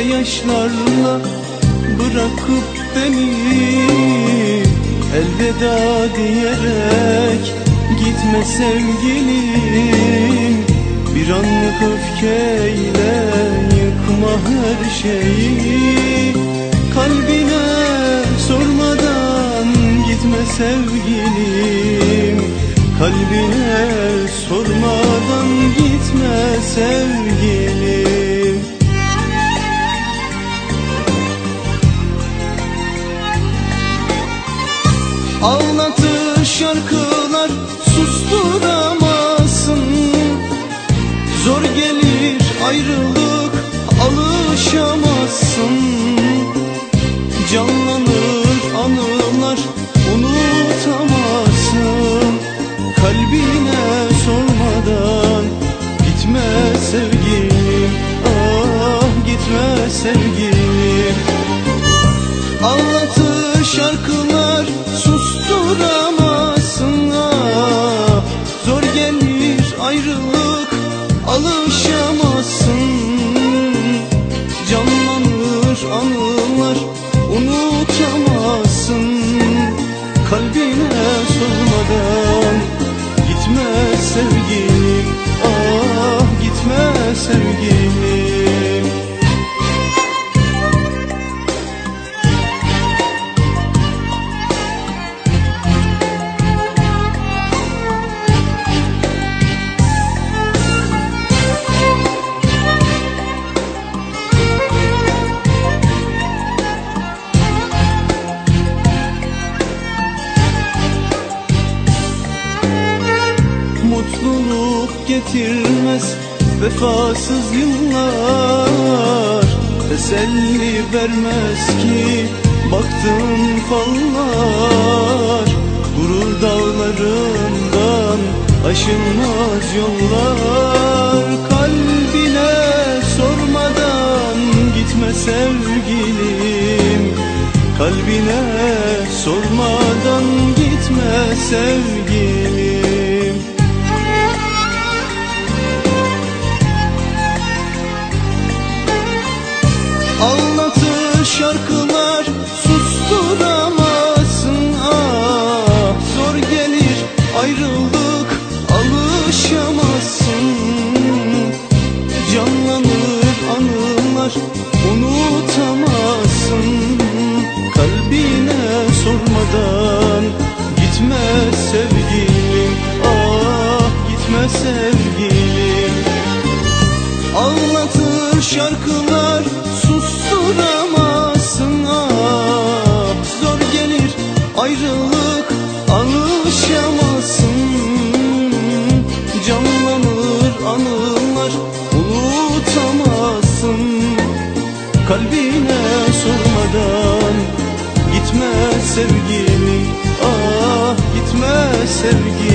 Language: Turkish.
yaşlarla bırakıp beni. Elveda diyerek gitme sevgilim. Bir anlık öfkeyle yıkma her şeyi. Kalbine sormadan gitme sevgilim. Kalbine sormadan gitme sevgilim Ağlatır şarkılar susturamazsın. Zor gelir ayrılık alışamazsın. Canlanır anılar unutamazsın. Kalbine sormadan gitme sevgilim. Ah gitme sevgilim. Ağlatır şarkılar Mutluluk getirmez vefasız yıllar. Teselli vermez ki baktığım fallar. Gurur dağlarından aşılmaz yollar. Kalbine sormadan gitme sevgilim. Kalbine sormadan gitme sevgilim sevgilim Ağlatır şarkılar susturamazsın. Ah Zor gelir ayrılık alışamazsın. Canlanır anılar unutamazsın. Kalbine sormadan gitme sevgilim. Ah gitme sevgilim